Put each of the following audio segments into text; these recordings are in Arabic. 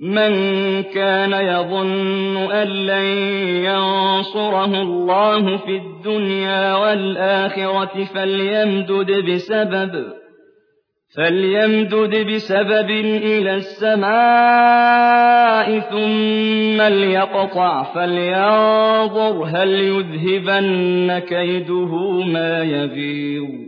من كان يظن أن لن ينصره الله في الدنيا والآخرة فليمدد بسبب فليمدد بسبب إلى السماء ثم ليقطع فلينظر هل يذهبن كيده ما يغيظ.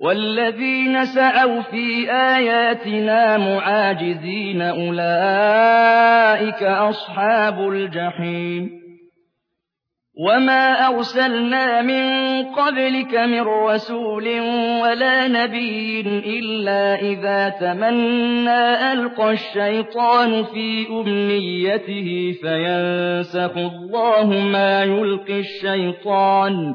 والذين سأوا في آياتنا معاجزين أولئك أصحاب الجحيم وما أرسلنا من قبلك من رسول ولا نبي إلا إذا تمنى ألقى الشيطان في أمنيته فينسخ الله ما يلقي الشيطان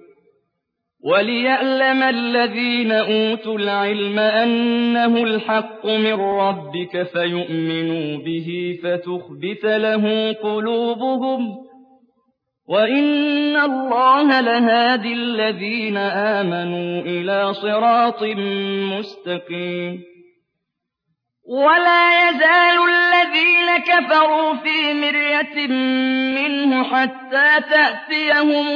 وليعلم الذين أوتوا العلم أنه الحق من ربك فيؤمنوا به فتخبت له قلوبهم وَإِنَّ اللَّهَ لَهَادِي الَّذِينَ آمَنُوا إِلَىٰ صِرَاطٍ مُّسْتَقِيمٍ وَلَا يَزَالُ الَّذِينَ كَفَرُوا فِي مِرْيَةٍ مِّنْهُ حَتَّىٰ تَأْتِيَهُمُ